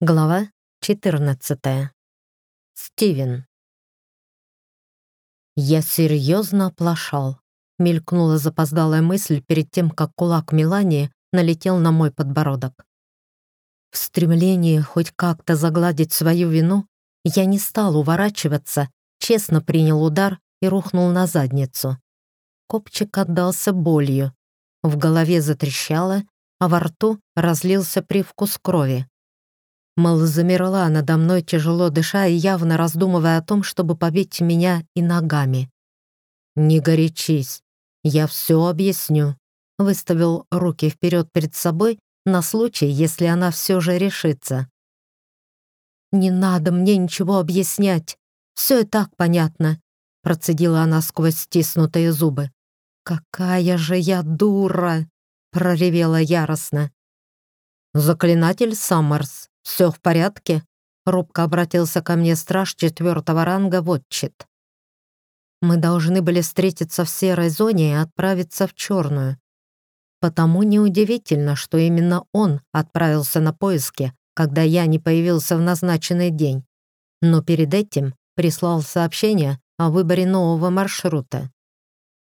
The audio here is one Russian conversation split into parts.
Глава 14. Стивен. Я серьезно оплошал. Мелькнула запоздалая мысль перед тем, как кулак Мелании налетел на мой подбородок. В стремлении хоть как-то загладить свою вину, я не стал уворачиваться, честно принял удар и рухнул на задницу. Копчик отдался болью. В голове затрещало, а во рту разлился привкус крови. Мол, замерла надо мной, тяжело дыша и явно раздумывая о том, чтобы побить меня и ногами. «Не горячись, я все объясню», — выставил руки вперед перед собой на случай, если она все же решится. «Не надо мне ничего объяснять, все и так понятно», — процедила она сквозь стиснутые зубы. «Какая же я дура!» — проревела яростно. «Заклинатель Саммерс, все в порядке?» Робко обратился ко мне страж четвертого ранга Вотчит. Мы должны были встретиться в серой зоне и отправиться в черную. Потому неудивительно, что именно он отправился на поиски, когда я не появился в назначенный день. Но перед этим прислал сообщение о выборе нового маршрута.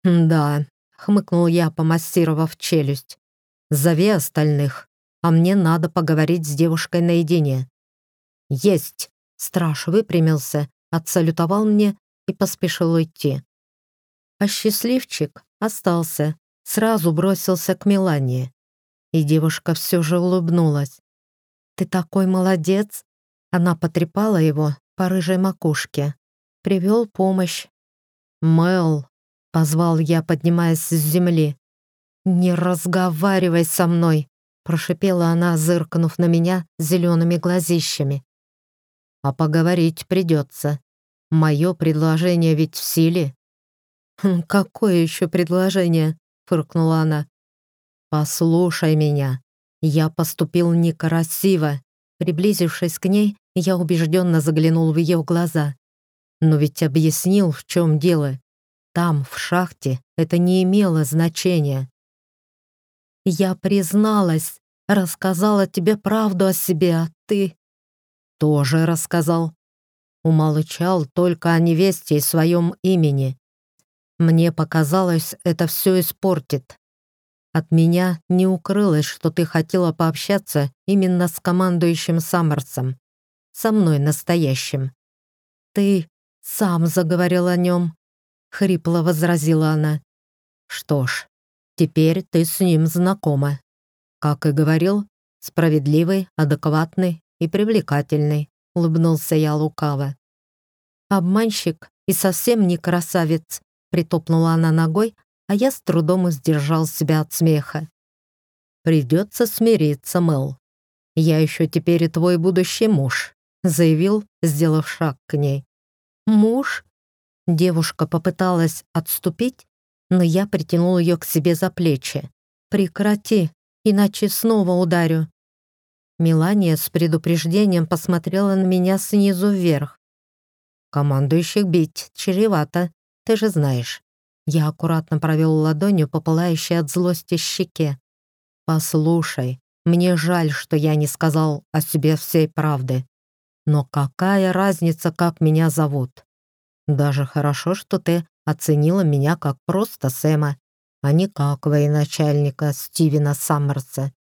«Да», — хмыкнул я, помассировав челюсть. «Зови остальных» а мне надо поговорить с девушкой наедине. «Есть!» — страж выпрямился, отсалютовал мне и поспешил уйти. А счастливчик остался, сразу бросился к Милане. И девушка все же улыбнулась. «Ты такой молодец!» Она потрепала его по рыжей макушке. Привел помощь. «Мэл!» — позвал я, поднимаясь с земли. «Не разговаривай со мной!» Прошипела она, зыркнув на меня зелеными глазищами. «А поговорить придется. Мое предложение ведь в силе». «Хм, «Какое еще предложение?» — фыркнула она. «Послушай меня. Я поступил некрасиво». Приблизившись к ней, я убежденно заглянул в ее глаза. Но ведь объяснил, в чем дело. Там, в шахте, это не имело значения. Я призналась, рассказала тебе правду о себе, а ты...» «Тоже рассказал». Умолчал только о невесте и своем имени. Мне показалось, это все испортит. От меня не укрылось, что ты хотела пообщаться именно с командующим Саммерсом. Со мной настоящим. Ты сам заговорил о нем, — хрипло возразила она. Что ж, Теперь ты с ним знакома. Как и говорил, справедливый, адекватный и привлекательный», — улыбнулся я лукаво. «Обманщик и совсем не красавец», — притопнула она ногой, а я с трудом сдержал себя от смеха. «Придется смириться, Мэл. Я еще теперь и твой будущий муж», — заявил, сделав шаг к ней. «Муж?» Девушка попыталась отступить, но я притянул ее к себе за плечи. «Прекрати, иначе снова ударю». Мелания с предупреждением посмотрела на меня снизу вверх. «Командующих бить чревато, ты же знаешь». Я аккуратно провел ладонью по пылающей от злости щеке. «Послушай, мне жаль, что я не сказал о себе всей правды. Но какая разница, как меня зовут? Даже хорошо, что ты оценила меня как просто Сэма, а не как военачальника Стивена Саммерса.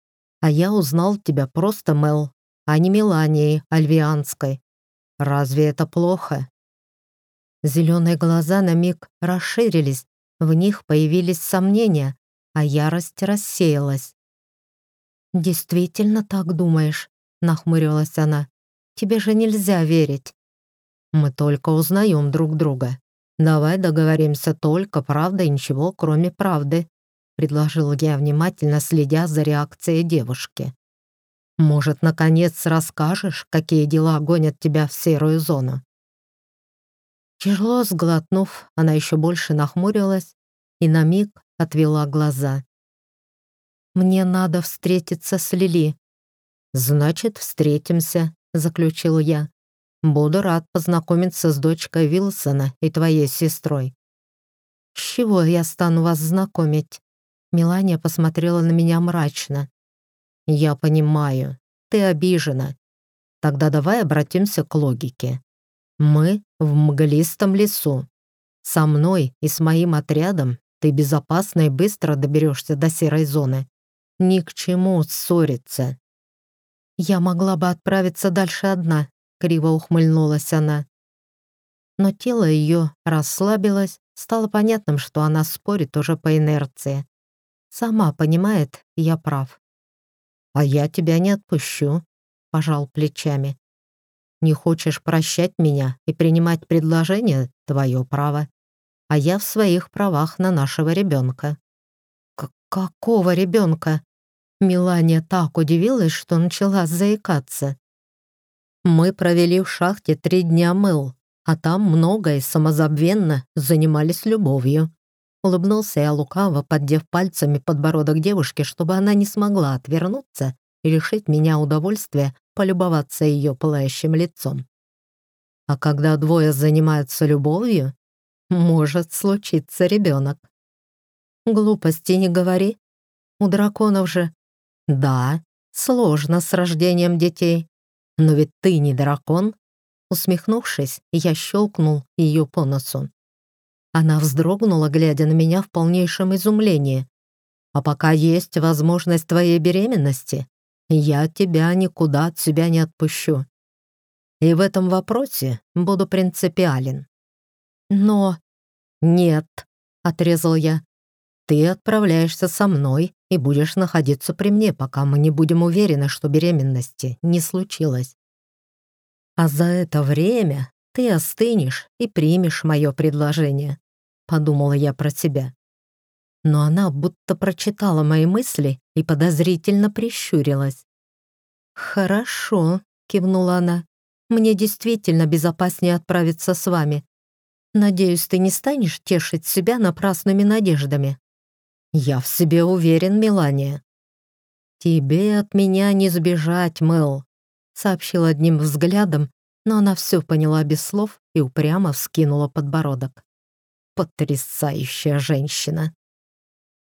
А я узнал тебя просто Мел, а не Меланией Альвианской. Разве это плохо?» Зеленые глаза на миг расширились, в них появились сомнения, а ярость рассеялась. «Действительно так думаешь?» — нахмурилась она. «Тебе же нельзя верить». «Мы только узнаем друг друга. «Давай договоримся только правда и ничего, кроме правды», предложил я, внимательно следя за реакцией девушки. «Может, наконец расскажешь, какие дела гонят тебя в серую зону?» Тяжело сглотнув, она еще больше нахмурилась и на миг отвела глаза. «Мне надо встретиться с Лили». «Значит, встретимся», — заключил я. Буду рад познакомиться с дочкой Вилсона и твоей сестрой». «С чего я стану вас знакомить?» Мелания посмотрела на меня мрачно. «Я понимаю, ты обижена. Тогда давай обратимся к логике. Мы в мглистом лесу. Со мной и с моим отрядом ты безопасно и быстро доберешься до серой зоны. Ни к чему ссориться. Я могла бы отправиться дальше одна, криво ухмыльнулась она. Но тело ее расслабилось, стало понятным, что она спорит уже по инерции. Сама понимает, я прав. «А я тебя не отпущу», — пожал плечами. «Не хочешь прощать меня и принимать предложение — твое право. А я в своих правах на нашего ребенка». «Какого ребенка?» Милания так удивилась, что начала заикаться. «Мы провели в шахте три дня мыл, а там много и самозабвенно занимались любовью». Улыбнулся я лукаво, поддев пальцами подбородок девушки, чтобы она не смогла отвернуться и лишить меня удовольствия полюбоваться ее пылающим лицом. А когда двое занимаются любовью, может случиться ребенок. Глупости не говори. У драконов же «Да, сложно с рождением детей. Но ведь ты не дракон». Усмехнувшись, я щелкнул ее по носу. Она вздрогнула, глядя на меня в полнейшем изумлении. «А пока есть возможность твоей беременности, я тебя никуда от себя не отпущу. И в этом вопросе буду принципиален». «Но...» «Нет», — отрезал я. «Ты отправляешься со мной и будешь находиться при мне, пока мы не будем уверены, что беременности не случилось. А за это время ты остынешь и примешь мое предложение», — подумала я про себя. Но она будто прочитала мои мысли и подозрительно прищурилась. «Хорошо», — кивнула она, — «мне действительно безопаснее отправиться с вами. Надеюсь, ты не станешь тешить себя напрасными надеждами». «Я в себе уверен, Мелания». «Тебе от меня не сбежать, Мэл», — сообщил одним взглядом, но она все поняла без слов и упрямо вскинула подбородок. «Потрясающая женщина!»